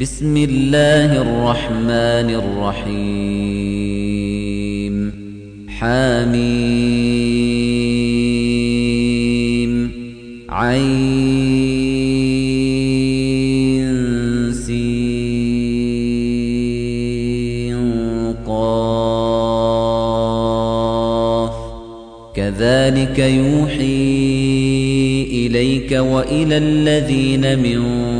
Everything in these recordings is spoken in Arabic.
بسم الله الرحمن الرحيم. حميم. عين. سين. قاف. كذلك يوحي إليك وإلى الذين من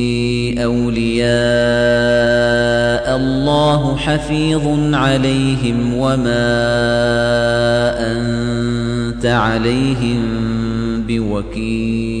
أولياء الله حفيظ عليهم وما أنت عليهم بوكيل.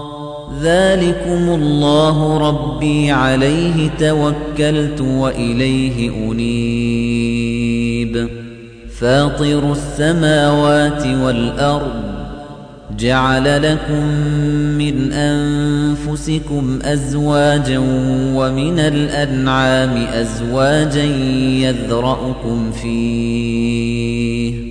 ذلكم الله ربي عليه توكلت وإليه أنيب. فاطر السماوات والأرض جعل لكم من أنفسكم أزواجا ومن الأنعام أزواجا يذرأكم فيه.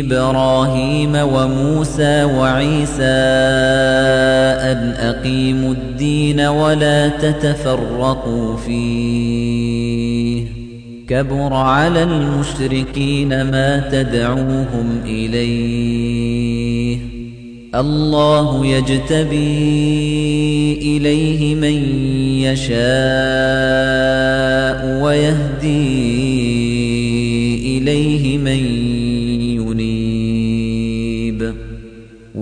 إبراهيم وموسى وعيسى أن أقيموا الدين ولا تتفرقوا فيه. كبر على المشركين ما تدعوهم إليه. الله يجتبي إليه من يشاء ويهدي إليه من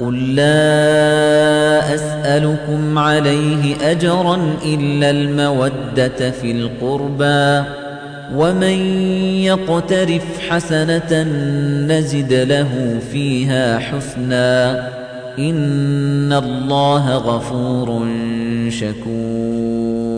قل لا أسألكم عليه أجرا إلا المودة في القربى ومن يقترف حسنة نزد له فيها حسنا إن الله غفور شكور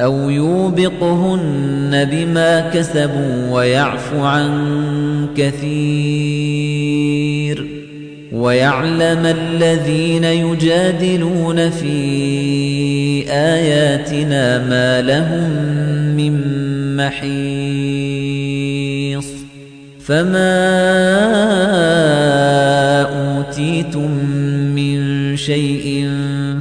أو يوبقهن بما كسبوا ويعفو عن كثير ويعلم الذين يجادلون في آياتنا ما لهم من محيص فما أوتيتم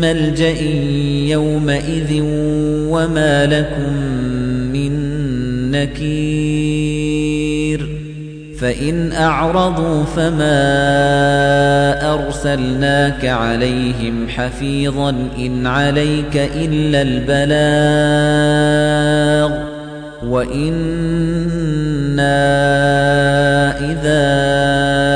ملجأ يومئذ وما لكم من نكير فإن أعرضوا فما أرسلناك عليهم حفيظا إن عليك إلا البلاغ وإنا إذا